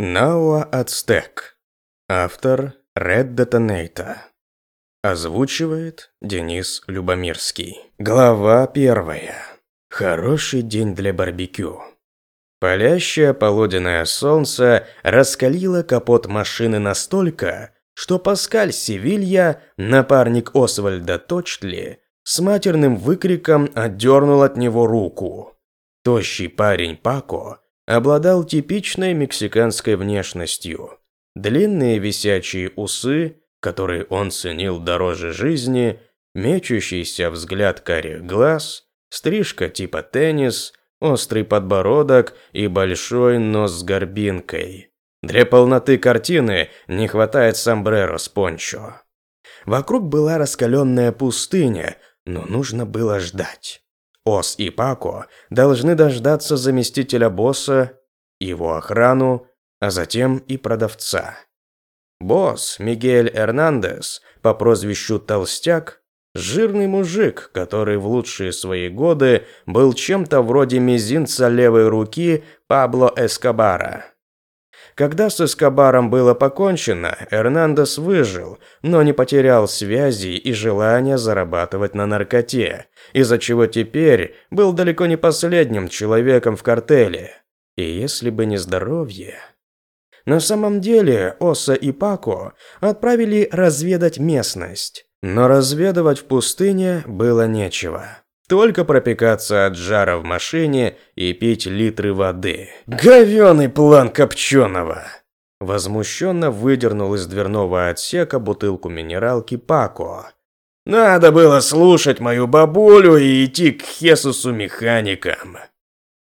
Науа Ацтек. Автор Red Detonator. Озвучивает Денис Любомирский. Глава первая. Хороший день для барбекю. Палящее полуденное солнце раскалило капот машины настолько, что Паскаль Севилья, напарник Освальда Точтли, с матерным выкриком отдернул от него руку. Тощий парень Пако обладал типичной мексиканской внешностью. Длинные висячие усы, которые он ценил дороже жизни, мечущийся взгляд карих глаз, стрижка типа теннис, острый подбородок и большой нос с горбинкой. Для полноты картины не хватает сомбреро с пончо. Вокруг была раскаленная пустыня, но нужно было ждать. Ос и Пако должны дождаться заместителя босса, его охрану, а затем и продавца. Босс Мигель Эрнандес по прозвищу Толстяк – жирный мужик, который в лучшие свои годы был чем-то вроде мизинца левой руки Пабло Эскобара. Когда с Эскобаром было покончено, Эрнандес выжил, но не потерял связи и желания зарабатывать на наркоте, из-за чего теперь был далеко не последним человеком в картеле. И если бы не здоровье... На самом деле Оса и Пако отправили разведать местность, но разведывать в пустыне было нечего. Только пропекаться от жара в машине и пить литры воды. Говёный план Копченого! Возмущенно выдернул из дверного отсека бутылку минералки Пако. Надо было слушать мою бабулю и идти к Хесусу механикам.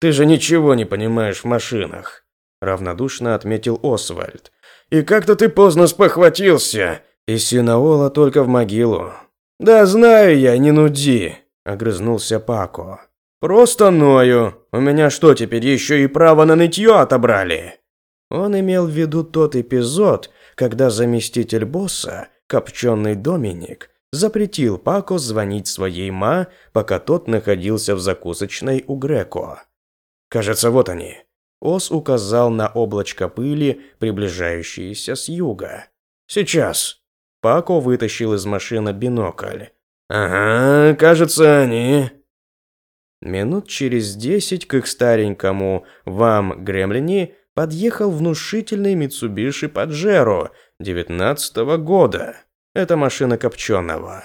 Ты же ничего не понимаешь в машинах, равнодушно отметил Освальд. И как-то ты поздно спохватился. И Синаола только в могилу. Да знаю я, не нуди огрызнулся Пако. Просто ною. У меня что, теперь еще и право на нытье отобрали? Он имел в виду тот эпизод, когда заместитель босса, копченый Доминик, запретил Пако звонить своей ма, пока тот находился в закусочной у Греко. Кажется, вот они. Ос указал на облачко пыли, приближающееся с юга. Сейчас. Пако вытащил из машины бинокль. «Ага, кажется, они...» Минут через десять к их старенькому «Вам, Гремлини» подъехал внушительный Митсубиши Паджеро девятнадцатого года. Это машина Копченого.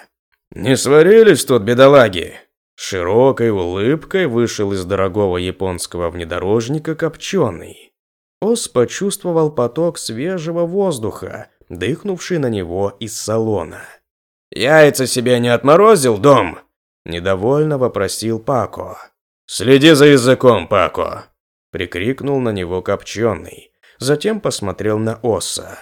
«Не сварились тут, бедолаги?» Широкой улыбкой вышел из дорогого японского внедорожника Копченый. Ос почувствовал поток свежего воздуха, дыхнувший на него из салона. «Яйца себе не отморозил, дом?» Недовольно вопросил Пако. «Следи за языком, Пако!» Прикрикнул на него Копченый. Затем посмотрел на Оса.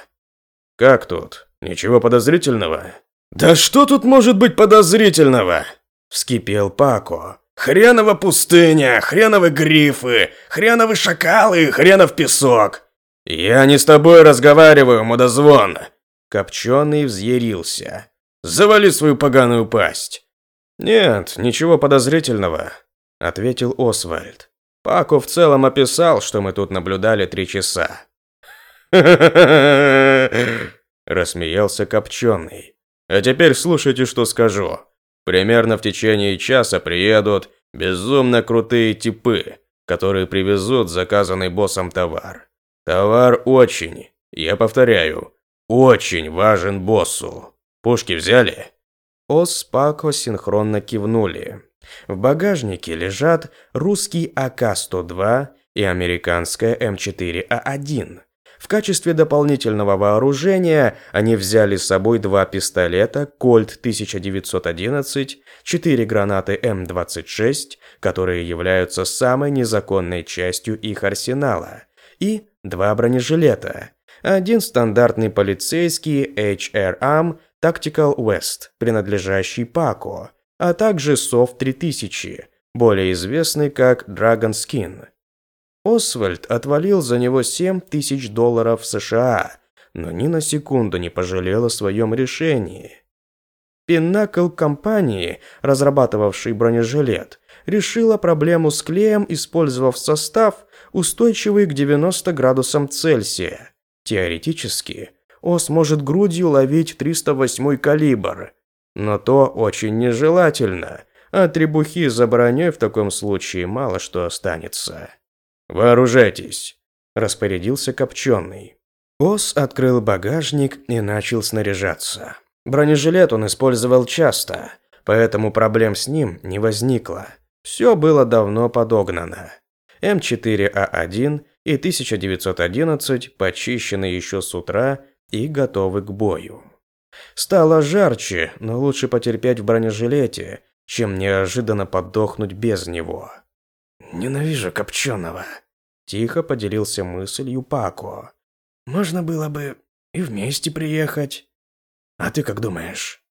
«Как тут? Ничего подозрительного?» «Да что тут может быть подозрительного?» Вскипел Пако. «Хренова пустыня, хреновы грифы, хреновы шакалы, хренов песок!» «Я не с тобой разговариваю, мудозвон!» Копченый взъярился. Завали свою поганую пасть!» «Нет, ничего подозрительного», — ответил Освальд. Пако в целом описал, что мы тут наблюдали три часа. рассмеялся Копченый. «А теперь слушайте, что скажу. Примерно в течение часа приедут безумно крутые типы, которые привезут заказанный боссом товар. Товар очень, я повторяю, очень важен боссу. Пушки взяли?» Ос с Пако синхронно кивнули. В багажнике лежат русский АК-102 и американская М4А1. В качестве дополнительного вооружения они взяли с собой два пистолета Кольт 1911, четыре гранаты М26, которые являются самой незаконной частью их арсенала, и два бронежилета. Один стандартный полицейский HRAM Tactical West, принадлежащий Пако, а также SOF 3000, более известный как Dragon Skin. Освальд отвалил за него 7 тысяч долларов США, но ни на секунду не пожалел о своем решении. Пиннакл компании, разрабатывавшей бронежилет, решила проблему с клеем, использовав состав, устойчивый к 90 градусам Цельсия. Теоретически, ОС может грудью ловить 308 калибр, но то очень нежелательно, а требухи за броней в таком случае мало что останется. «Вооружайтесь», – распорядился Копченый. Ос открыл багажник и начал снаряжаться. Бронежилет он использовал часто, поэтому проблем с ним не возникло. Все было давно подогнано. М4А1 и 1911 почищены еще с утра и готовы к бою. Стало жарче, но лучше потерпеть в бронежилете, чем неожиданно подохнуть без него. «Ненавижу копченого», – тихо поделился мыслью Пако. «Можно было бы и вместе приехать. А ты как думаешь?»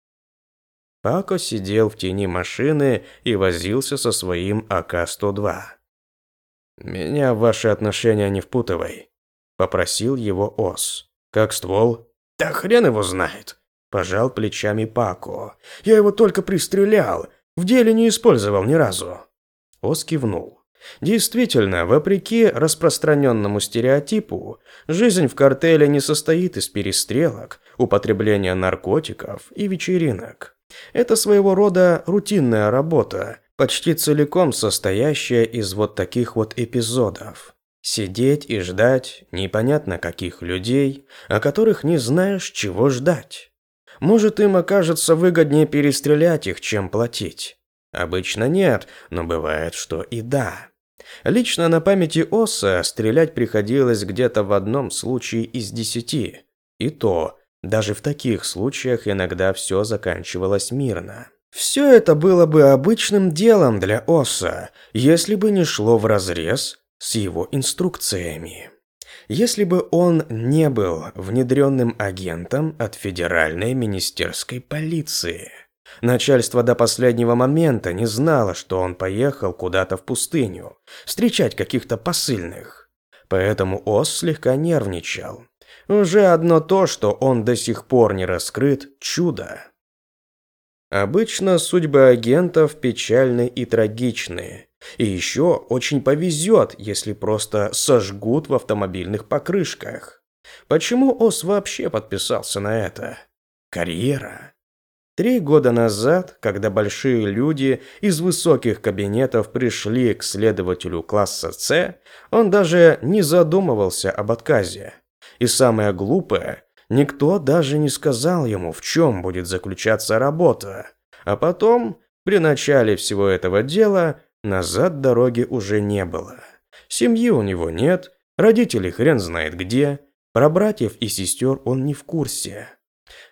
Пако сидел в тени машины и возился со своим АК-102. «Меня в ваши отношения не впутывай», – попросил его Ос. «Как ствол?» «Да хрен его знает», – пожал плечами Пако. «Я его только пристрелял, в деле не использовал ни разу». Ос кивнул. Действительно, вопреки распространенному стереотипу, жизнь в картеле не состоит из перестрелок, употребления наркотиков и вечеринок. Это своего рода рутинная работа, почти целиком состоящая из вот таких вот эпизодов. Сидеть и ждать непонятно каких людей, о которых не знаешь, чего ждать. Может, им окажется выгоднее перестрелять их, чем платить. Обычно нет, но бывает, что и да. Лично на памяти Оса стрелять приходилось где-то в одном случае из десяти. И то, даже в таких случаях иногда все заканчивалось мирно. Все это было бы обычным делом для Оса, если бы не шло вразрез с его инструкциями. Если бы он не был внедренным агентом от Федеральной министерской полиции. Начальство до последнего момента не знало, что он поехал куда-то в пустыню, встречать каких-то посыльных. Поэтому Ос слегка нервничал. Уже одно то, что он до сих пор не раскрыт, чудо. Обычно судьбы агентов печальны и трагичны. И еще очень повезет, если просто сожгут в автомобильных покрышках. Почему Ос вообще подписался на это? Карьера. Три года назад, когда большие люди из высоких кабинетов пришли к следователю класса С, он даже не задумывался об отказе. И самое глупое, Никто даже не сказал ему, в чем будет заключаться работа. А потом, при начале всего этого дела, назад дороги уже не было. Семьи у него нет, родители хрен знает где, про братьев и сестер он не в курсе.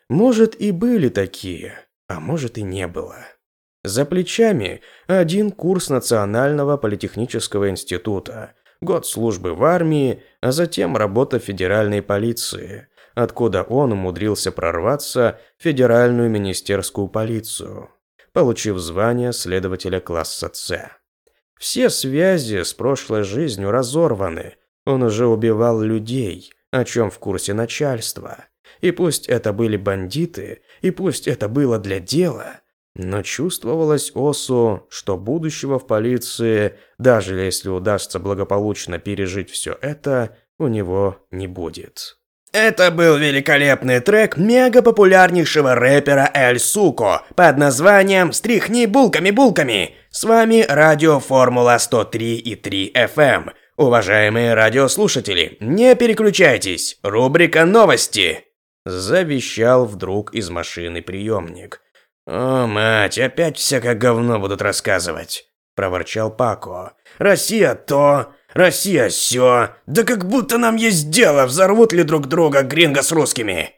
Может и были такие, а может и не было. За плечами один курс Национального политехнического института, год службы в армии, а затем работа в федеральной полиции – откуда он умудрился прорваться в Федеральную министерскую полицию, получив звание следователя класса С. Все связи с прошлой жизнью разорваны, он уже убивал людей, о чем в курсе начальства. И пусть это были бандиты, и пусть это было для дела, но чувствовалось Осу, что будущего в полиции, даже если удастся благополучно пережить все это, у него не будет. Это был великолепный трек мега популярнейшего рэпера Эль Суко под названием «Стряхни булками-булками». С вами радио Формула 103,3 FM. Уважаемые радиослушатели, не переключайтесь, рубрика «Новости». Завещал вдруг из машины приемник. «О, мать, опять всякое говно будут рассказывать», – проворчал Пако. «Россия то, Россия все. Да как будто нам есть дело, взорвут ли друг друга гринго с русскими.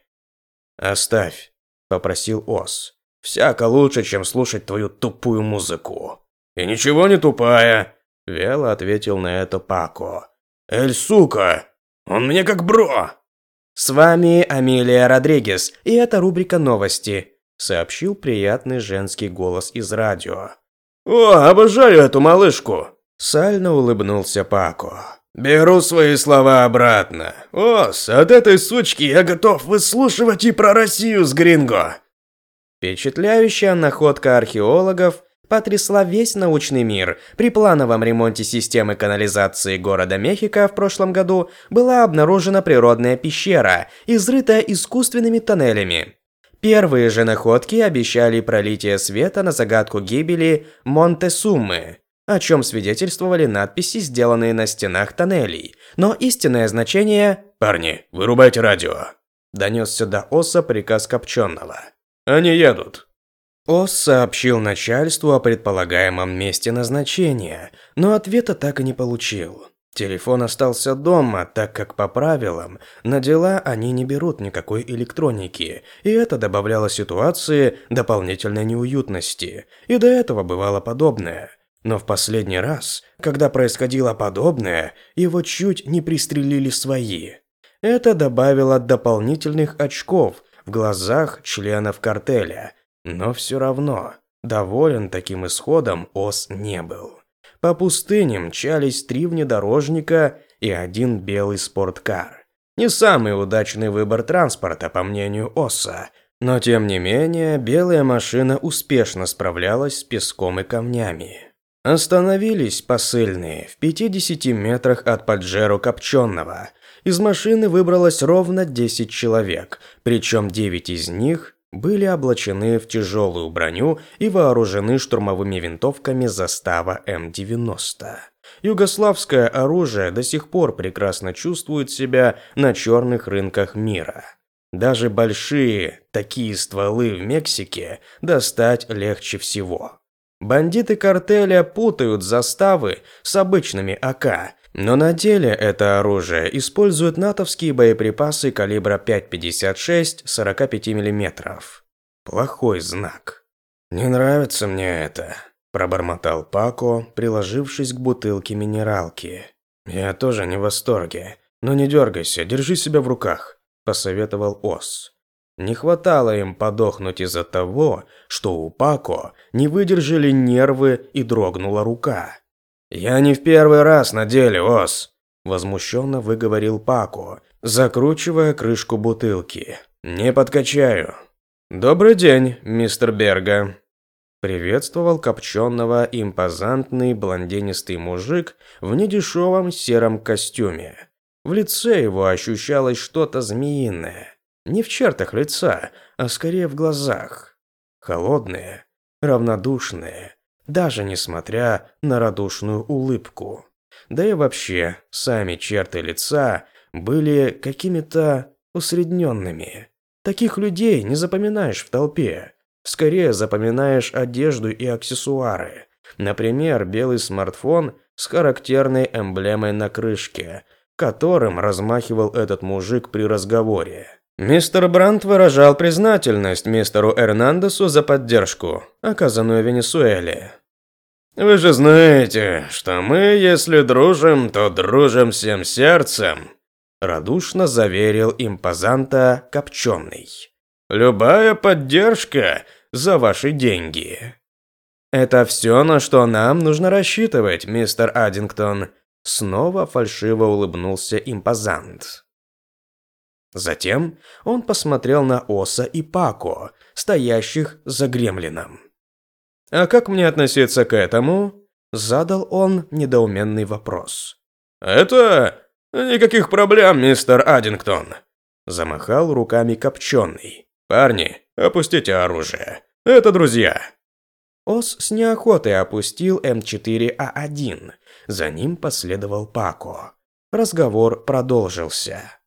Оставь, попросил Ос. Всяко лучше, чем слушать твою тупую музыку. И ничего не тупая, вяло ответил на это Пако. Эль, сука, он мне как бро. С вами Амелия Родригес, и это рубрика «Новости», сообщил приятный женский голос из радио. «О, обожаю эту малышку!» Сально улыбнулся Пако. «Беру свои слова обратно. Ос, от этой сучки я готов выслушивать и про Россию с Гринго!» Впечатляющая находка археологов потрясла весь научный мир. При плановом ремонте системы канализации города Мехико в прошлом году была обнаружена природная пещера, изрытая искусственными тоннелями. Первые же находки обещали пролитие света на загадку гибели Монтесумы, о чем свидетельствовали надписи, сделанные на стенах тоннелей. Но истинное значение «Парни, вырубайте радио!» донесся до Оса приказ Копченого. «Они едут!» Ос сообщил начальству о предполагаемом месте назначения, но ответа так и не получил. Телефон остался дома, так как по правилам на дела они не берут никакой электроники, и это добавляло ситуации дополнительной неуютности. И до этого бывало подобное. Но в последний раз, когда происходило подобное, его чуть не пристрелили свои. Это добавило дополнительных очков в глазах членов картеля, но все равно доволен таким исходом Ос не был. По пустыне мчались три внедорожника и один белый спорткар. Не самый удачный выбор транспорта, по мнению Оса, но тем не менее белая машина успешно справлялась с песком и камнями. Остановились посыльные в 50 метрах от Паджеро Копченого. Из машины выбралось ровно 10 человек, причем 9 из них были облачены в тяжелую броню и вооружены штурмовыми винтовками застава М-90. Югославское оружие до сих пор прекрасно чувствует себя на черных рынках мира. Даже большие такие стволы в Мексике достать легче всего. Бандиты картеля путают заставы с обычными АК но на деле это оружие использует натовские боеприпасы калибра 5,56 45 мм. Плохой знак. «Не нравится мне это», – пробормотал Пако, приложившись к бутылке минералки. «Я тоже не в восторге. Но не дергайся, держи себя в руках», – посоветовал Ос. Не хватало им подохнуть из-за того, что у Пако не выдержали нервы и дрогнула рука. «Я не в первый раз на деле, Ос!» Возмущенно выговорил Пако, закручивая крышку бутылки. «Не подкачаю». «Добрый день, мистер Берга». Приветствовал копченого импозантный блондинистый мужик в недешевом сером костюме. В лице его ощущалось что-то змеиное. Не в чертах лица, а скорее в глазах. Холодные, равнодушные, даже несмотря на радушную улыбку. Да и вообще, сами черты лица были какими-то усредненными. Таких людей не запоминаешь в толпе. Скорее запоминаешь одежду и аксессуары. Например, белый смартфон с характерной эмблемой на крышке, которым размахивал этот мужик при разговоре. Мистер Брандт выражал признательность мистеру Эрнандесу за поддержку, оказанную Венесуэле. Вы же знаете, что мы, если дружим, то дружим всем сердцем, радушно заверил импозанта Копченый. Любая поддержка за ваши деньги. Это все, на что нам нужно рассчитывать, мистер Аддингтон. Снова фальшиво улыбнулся импозант. Затем он посмотрел на Оса и Пако, стоящих за гремлином. «А как мне относиться к этому?» Задал он недоуменный вопрос. «Это... никаких проблем, мистер Аддингтон!» Замахал руками Копченый. «Парни, опустите оружие. Это друзья!» Ос с неохотой опустил М4А1. За ним последовал Пако. Разговор продолжился.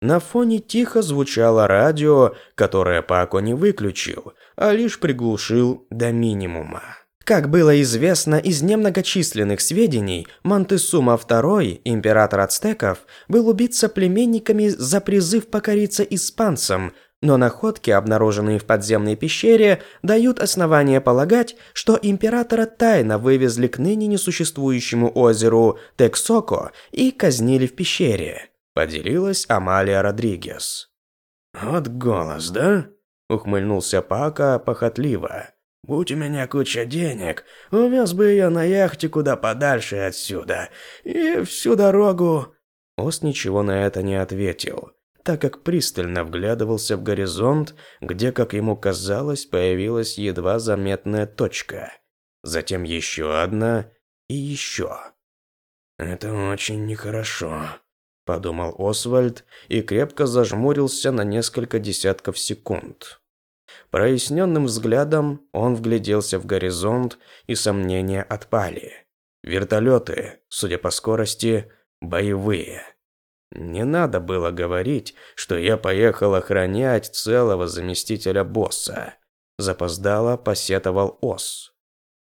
На фоне тихо звучало радио, которое Пако не выключил, а лишь приглушил до минимума. Как было известно из немногочисленных сведений, Монтесума II, император ацтеков, был убит соплеменниками за призыв покориться испанцам, но находки, обнаруженные в подземной пещере, дают основания полагать, что императора тайно вывезли к ныне несуществующему озеру Тексоко и казнили в пещере поделилась Амалия Родригес. «Вот голос, да?» – ухмыльнулся Пака похотливо. «Будь у меня куча денег, увез бы ее на яхте куда подальше отсюда, и всю дорогу...» Ос ничего на это не ответил, так как пристально вглядывался в горизонт, где, как ему казалось, появилась едва заметная точка. затем еще одна и еще. «Это очень нехорошо», – подумал Освальд и крепко зажмурился на несколько десятков секунд. Проясненным взглядом он вгляделся в горизонт, и сомнения отпали. Вертолеты, судя по скорости, боевые. Не надо было говорить, что я поехал охранять целого заместителя босса. Запоздало посетовал Ос.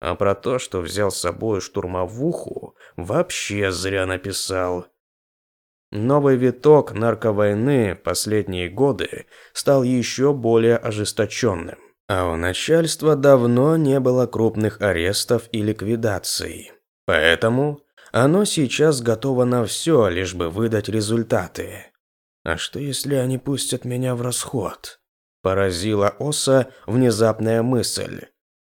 А про то, что взял с собой штурмовуху, вообще зря написал. Новый виток нарковойны последние годы стал еще более ожесточенным. А у начальства давно не было крупных арестов и ликвидаций. Поэтому оно сейчас готово на все, лишь бы выдать результаты. А что если они пустят меня в расход? Поразила Оса внезапная мысль.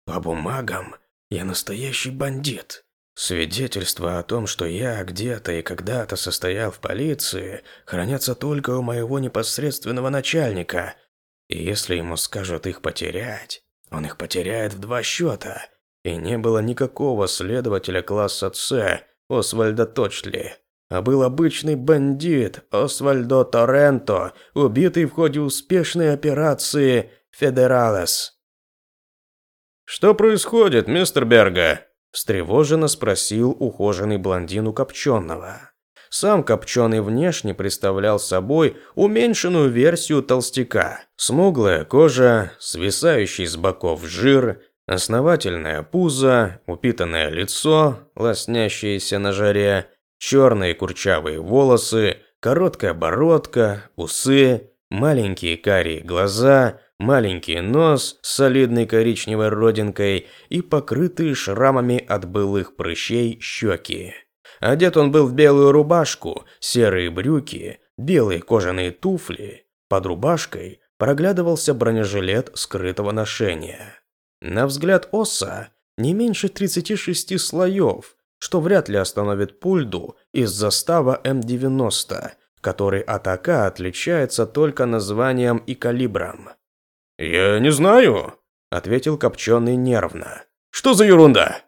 По бумагам я настоящий бандит. Свидетельства о том, что я где-то и когда-то состоял в полиции, хранятся только у моего непосредственного начальника. И если ему скажут их потерять, он их потеряет в два счета. И не было никакого следователя класса С, Освальда Точли, а был обычный бандит Освальдо Торренто, убитый в ходе успешной операции «Федералес». «Что происходит, мистер Берга?» – встревоженно спросил ухоженный блондин у Копченого. Сам Копченый внешне представлял собой уменьшенную версию толстяка. Смуглая кожа, свисающий с боков жир, Основательное пузо, упитанное лицо, лоснящееся на жаре, черные курчавые волосы, короткая бородка, усы, маленькие карие глаза, маленький нос с солидной коричневой родинкой и покрытые шрамами от былых прыщей щеки. Одет он был в белую рубашку, серые брюки, белые кожаные туфли. Под рубашкой проглядывался бронежилет скрытого ношения. На взгляд Оса, не меньше 36 слоев, что вряд ли остановит пульду из застава М-90, который от АК отличается только названием и калибром. «Я не знаю», — ответил Копченый нервно. «Что за ерунда?»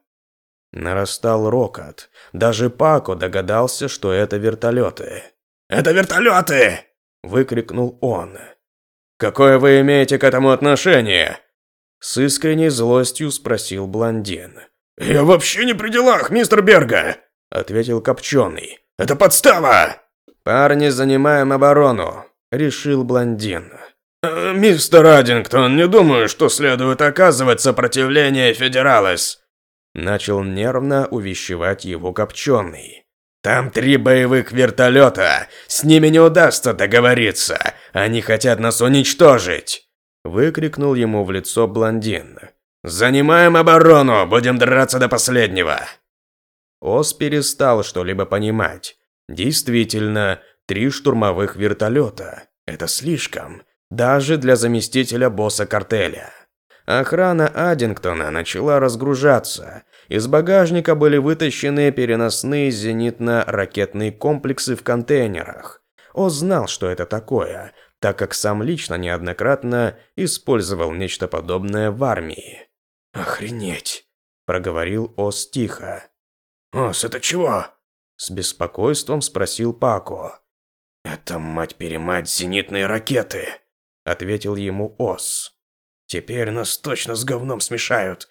Нарастал рокот. Даже Пако догадался, что это вертолеты. «Это вертолеты!» – выкрикнул он. «Какое вы имеете к этому отношение?» С искренней злостью спросил блондин. «Я вообще не при делах, мистер Берга!» Ответил Копченый. «Это подстава!» «Парни, занимаем оборону», решил блондин. «Э, «Мистер Аддингтон, не думаю, что следует оказывать сопротивление Федералес», начал нервно увещевать его Копченый. «Там три боевых вертолета, с ними не удастся договориться, они хотят нас уничтожить». Выкрикнул ему в лицо блондин. «Занимаем оборону! Будем драться до последнего!» Ос перестал что-либо понимать. Действительно, три штурмовых вертолета. Это слишком. Даже для заместителя босса картеля. Охрана Аддингтона начала разгружаться. Из багажника были вытащены переносные зенитно-ракетные комплексы в контейнерах. Ос знал, что это такое, так как сам лично неоднократно использовал нечто подобное в армии. «Охренеть!» – проговорил Ос тихо. «Ос, это чего?» – с беспокойством спросил Пако. «Это, мать-перемать, зенитные ракеты!» – ответил ему Ос. «Теперь нас точно с говном смешают!»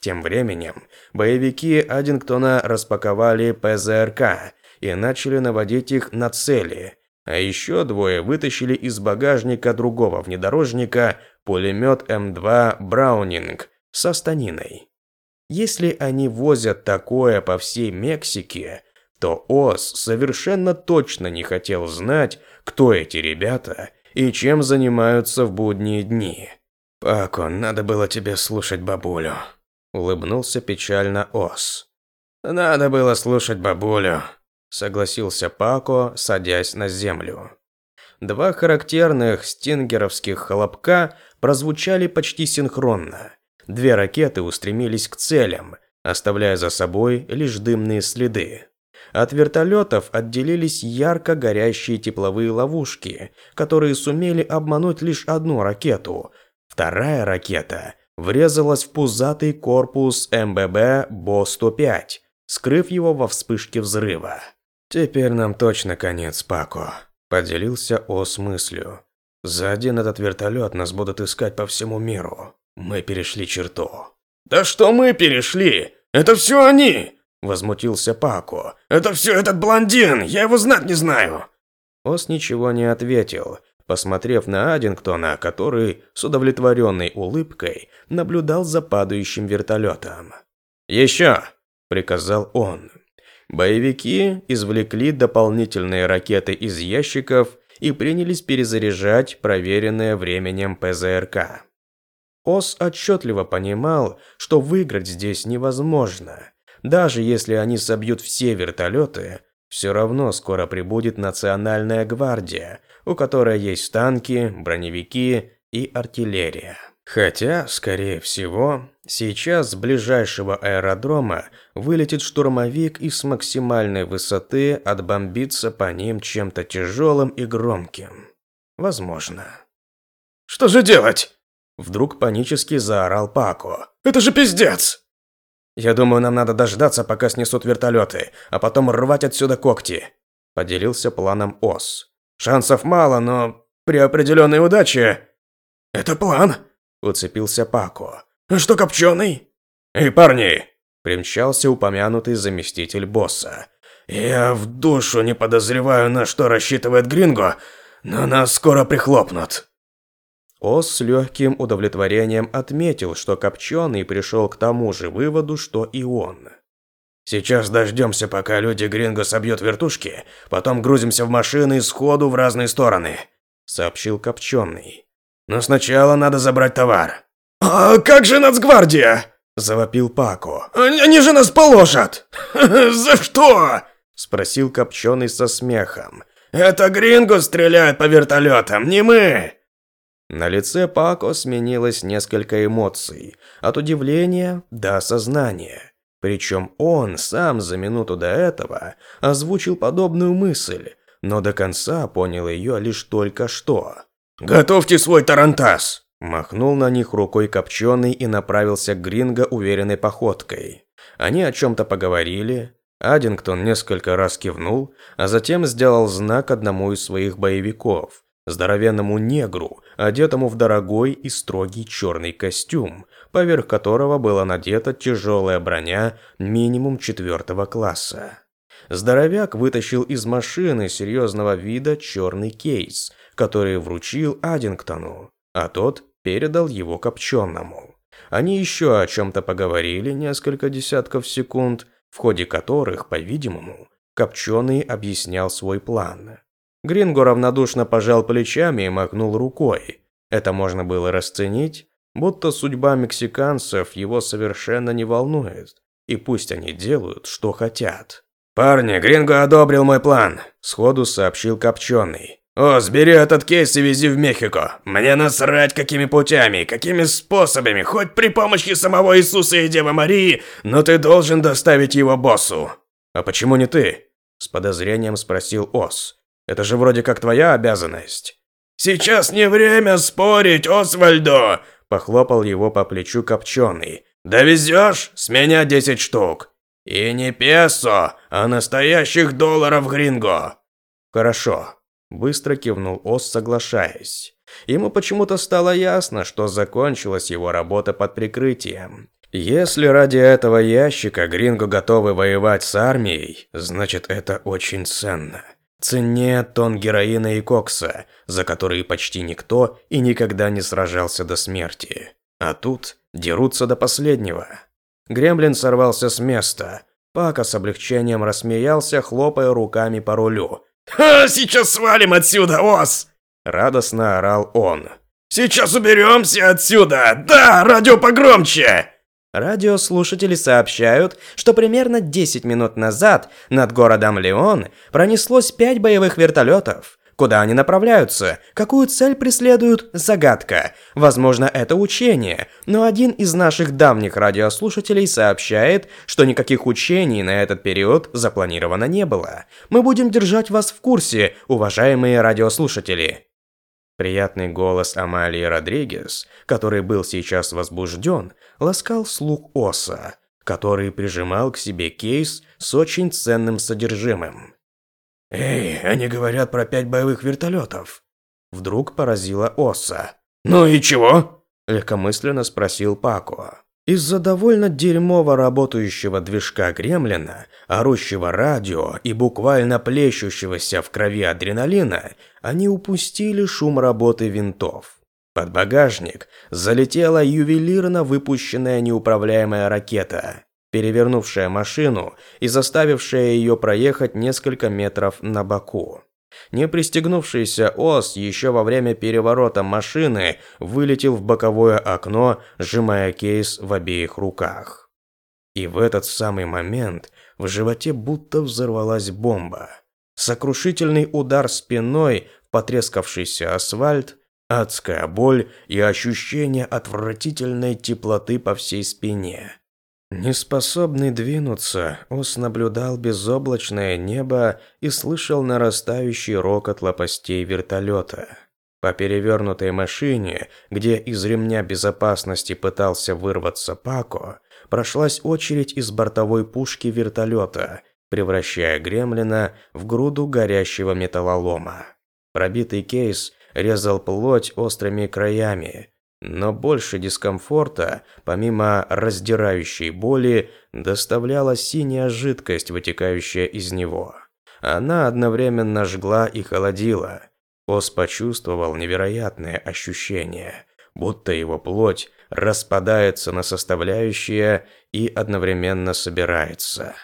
Тем временем боевики Аддингтона распаковали ПЗРК и начали наводить их на цели – а еще двое вытащили из багажника другого внедорожника пулемет М2 Браунинг со станиной. Если они возят такое по всей Мексике, то Ос совершенно точно не хотел знать, кто эти ребята и чем занимаются в будние дни. «Пако, надо было тебе слушать бабулю», – улыбнулся печально Ос. «Надо было слушать бабулю», согласился Пако, садясь на землю. Два характерных стингеровских хлопка прозвучали почти синхронно. Две ракеты устремились к целям, оставляя за собой лишь дымные следы. От вертолетов отделились ярко горящие тепловые ловушки, которые сумели обмануть лишь одну ракету. Вторая ракета врезалась в пузатый корпус МББ БО-105, скрыв его во вспышке взрыва. «Теперь нам точно конец, Пако», – поделился Ос мыслью. «За один этот вертолет нас будут искать по всему миру. Мы перешли черту». «Да что мы перешли? Это все они!» – возмутился Пако. «Это все этот блондин! Я его знать не знаю!» Ос ничего не ответил, посмотрев на Аддингтона, который с удовлетворенной улыбкой наблюдал за падающим вертолетом. «Еще!» – приказал он. Боевики извлекли дополнительные ракеты из ящиков и принялись перезаряжать проверенное временем ПЗРК. Ос отчетливо понимал, что выиграть здесь невозможно. Даже если они собьют все вертолеты, все равно скоро прибудет Национальная гвардия, у которой есть танки, броневики и артиллерия. Хотя, скорее всего, сейчас с ближайшего аэродрома вылетит штурмовик и с максимальной высоты отбомбится по ним чем-то тяжелым и громким. Возможно. «Что же делать?» Вдруг панически заорал Пако. «Это же пиздец!» «Я думаю, нам надо дождаться, пока снесут вертолеты, а потом рвать отсюда когти», – поделился планом Ос. «Шансов мало, но при определенной удаче...» «Это план!» Уцепился Пако. «А что копченый?» «Эй, парни!» Примчался упомянутый заместитель босса. «Я в душу не подозреваю, на что рассчитывает Гринго, но нас скоро прихлопнут». Ос с легким удовлетворением отметил, что Копченый пришел к тому же выводу, что и он. «Сейчас дождемся, пока люди Гринго собьют вертушки, потом грузимся в машины и сходу в разные стороны», — сообщил Копченый. Но сначала надо забрать товар. «А как же нацгвардия?» – завопил Пако. «Они же нас положат!» «За что?» – спросил Копченый со смехом. «Это Гринго стреляет по вертолетам, не мы!» На лице Пако сменилось несколько эмоций, от удивления до осознания. Причем он сам за минуту до этого озвучил подобную мысль, но до конца понял ее лишь только что. «Готовьте свой тарантас!» Махнул на них рукой копченый и направился к Гринго уверенной походкой. Они о чем-то поговорили. Аддингтон несколько раз кивнул, а затем сделал знак одному из своих боевиков, здоровенному негру, одетому в дорогой и строгий черный костюм, поверх которого была надета тяжелая броня минимум четвертого класса. Здоровяк вытащил из машины серьезного вида черный кейс – который вручил Аддингтону, а тот передал его Копченому. Они еще о чем-то поговорили несколько десятков секунд, в ходе которых, по-видимому, Копченый объяснял свой план. Гринго равнодушно пожал плечами и махнул рукой. Это можно было расценить, будто судьба мексиканцев его совершенно не волнует, и пусть они делают, что хотят. «Парни, Гринго одобрил мой план», – сходу сообщил Копченый. «О, сбери этот кейс и вези в Мехико. Мне насрать, какими путями, какими способами, хоть при помощи самого Иисуса и Девы Марии, но ты должен доставить его боссу». «А почему не ты?» – с подозрением спросил Ос. «Это же вроде как твоя обязанность». «Сейчас не время спорить, Освальдо!» – похлопал его по плечу Копченый. «Довезешь? С меня десять штук. И не песо, а настоящих долларов гринго». «Хорошо», Быстро кивнул Ос, соглашаясь. Ему почему-то стало ясно, что закончилась его работа под прикрытием. Если ради этого ящика Гринго готовы воевать с армией, значит это очень ценно. Ценнее тон героина и кокса, за которые почти никто и никогда не сражался до смерти. А тут дерутся до последнего. Гремлин сорвался с места. Пака с облегчением рассмеялся, хлопая руками по рулю, «Ха, сейчас свалим отсюда, Ос!» Радостно орал он. «Сейчас уберемся отсюда! Да, радио погромче!» Радиослушатели сообщают, что примерно 10 минут назад над городом Леон пронеслось 5 боевых вертолетов. Куда они направляются? Какую цель преследуют? Загадка. Возможно, это учение, но один из наших давних радиослушателей сообщает, что никаких учений на этот период запланировано не было. Мы будем держать вас в курсе, уважаемые радиослушатели. Приятный голос Амалии Родригес, который был сейчас возбужден, ласкал слух Оса, который прижимал к себе кейс с очень ценным содержимым. «Эй, они говорят про пять боевых вертолетов!» Вдруг поразила Оса. «Ну и чего?» – легкомысленно спросил Пако. Из-за довольно дерьмово работающего движка Гремлина, орущего радио и буквально плещущегося в крови адреналина, они упустили шум работы винтов. Под багажник залетела ювелирно выпущенная неуправляемая ракета, перевернувшая машину и заставившая ее проехать несколько метров на боку. Не пристегнувшийся ос еще во время переворота машины вылетел в боковое окно, сжимая кейс в обеих руках. И в этот самый момент в животе будто взорвалась бомба. Сокрушительный удар спиной потрескавшийся асфальт, адская боль и ощущение отвратительной теплоты по всей спине. Неспособный двинуться, Ос наблюдал безоблачное небо и слышал нарастающий рокот лопастей вертолета. По перевернутой машине, где из ремня безопасности пытался вырваться Пако, прошлась очередь из бортовой пушки вертолета, превращая гремлина в груду горящего металлолома. Пробитый кейс резал плоть острыми краями, но больше дискомфорта, помимо раздирающей боли, доставляла синяя жидкость, вытекающая из него. Она одновременно жгла и холодила. Ос почувствовал невероятное ощущение, будто его плоть распадается на составляющие и одновременно собирается.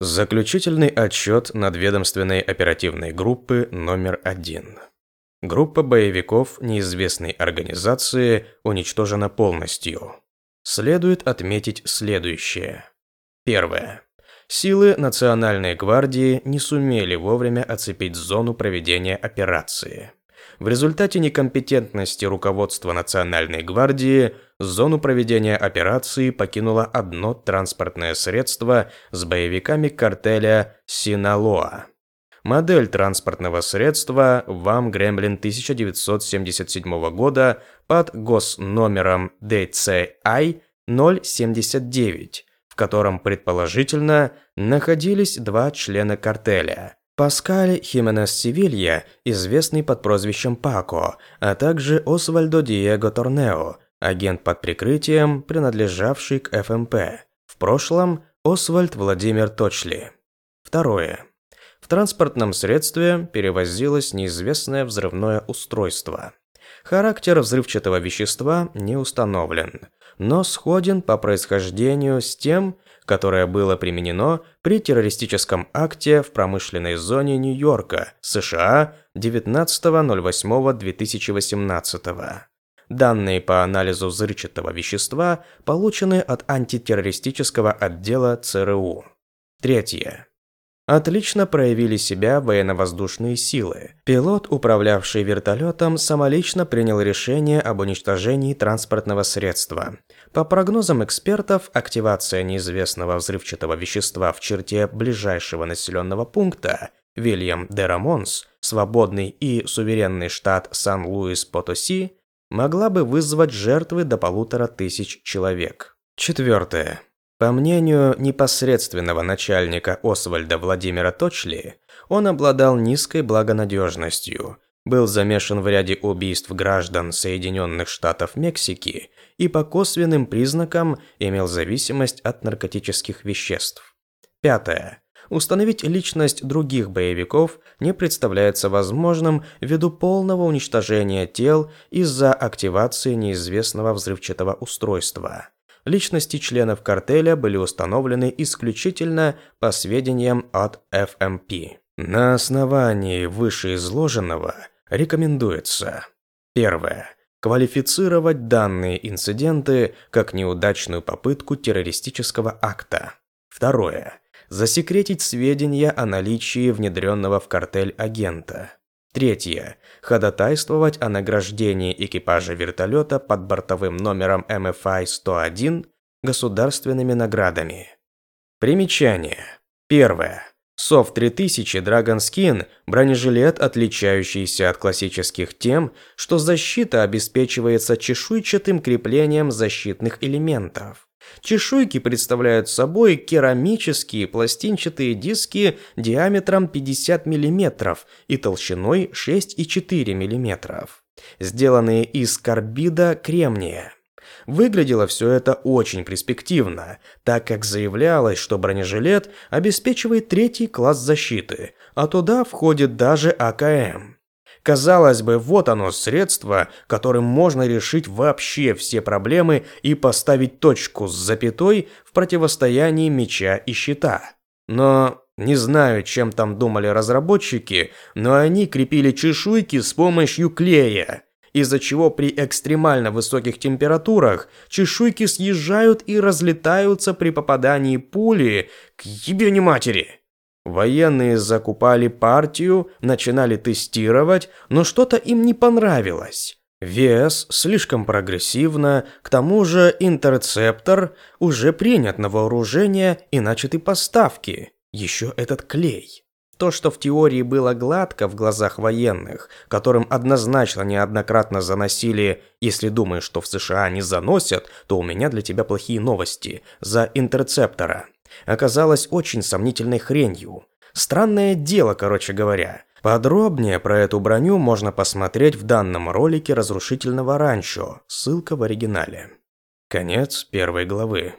Заключительный отчет надведомственной оперативной группы номер один. Группа боевиков неизвестной организации уничтожена полностью. Следует отметить следующее. Первое. Силы Национальной гвардии не сумели вовремя оцепить зону проведения операции. В результате некомпетентности руководства Национальной гвардии зону проведения операции покинуло одно транспортное средство с боевиками картеля Синалоа. Модель транспортного средства ВАМ Гремлин 1977 года под госномером DCI 079, в котором предположительно находились два члена картеля. Паскаль Хименес Севилья, известный под прозвищем Пако, а также Освальдо Диего Торнео, агент под прикрытием, принадлежавший к ФМП. В прошлом Освальд Владимир Точли. Второе транспортном средстве перевозилось неизвестное взрывное устройство. Характер взрывчатого вещества не установлен, но сходен по происхождению с тем, которое было применено при террористическом акте в промышленной зоне Нью-Йорка, США 19.08.2018. Данные по анализу взрывчатого вещества получены от антитеррористического отдела ЦРУ. Третье отлично проявили себя военно-воздушные силы. Пилот, управлявший вертолетом, самолично принял решение об уничтожении транспортного средства. По прогнозам экспертов, активация неизвестного взрывчатого вещества в черте ближайшего населенного пункта Вильям де Рамонс, свободный и суверенный штат Сан-Луис-Потоси, могла бы вызвать жертвы до полутора тысяч человек. Четвертое. По мнению непосредственного начальника Освальда Владимира Точли, он обладал низкой благонадежностью, был замешан в ряде убийств граждан Соединенных Штатов Мексики и по косвенным признакам имел зависимость от наркотических веществ. Пятое. Установить личность других боевиков не представляется возможным ввиду полного уничтожения тел из-за активации неизвестного взрывчатого устройства личности членов картеля были установлены исключительно по сведениям от FMP. На основании вышеизложенного рекомендуется Первое. Квалифицировать данные инциденты как неудачную попытку террористического акта. Второе. Засекретить сведения о наличии внедренного в картель агента. Третье. Ходатайствовать о награждении экипажа вертолета под бортовым номером MFI-101 государственными наградами. Примечание. Первое. SOF 3000 Dragon Skin – бронежилет, отличающийся от классических тем, что защита обеспечивается чешуйчатым креплением защитных элементов. Чешуйки представляют собой керамические пластинчатые диски диаметром 50 мм и толщиной 6,4 мм, сделанные из карбида кремния. Выглядело все это очень перспективно, так как заявлялось, что бронежилет обеспечивает третий класс защиты, а туда входит даже АКМ. Казалось бы, вот оно средство, которым можно решить вообще все проблемы и поставить точку с запятой в противостоянии меча и щита. Но не знаю, чем там думали разработчики, но они крепили чешуйки с помощью клея, из-за чего при экстремально высоких температурах чешуйки съезжают и разлетаются при попадании пули к ебени матери. Военные закупали партию, начинали тестировать, но что-то им не понравилось. Вес слишком прогрессивно, к тому же интерцептор уже принят на вооружение и начаты поставки. Еще этот клей. То, что в теории было гладко в глазах военных, которым однозначно неоднократно заносили «если думаешь, что в США не заносят, то у меня для тебя плохие новости» за интерцептора – оказалась очень сомнительной хренью. Странное дело, короче говоря. Подробнее про эту броню можно посмотреть в данном ролике разрушительного ранчо, ссылка в оригинале. Конец первой главы.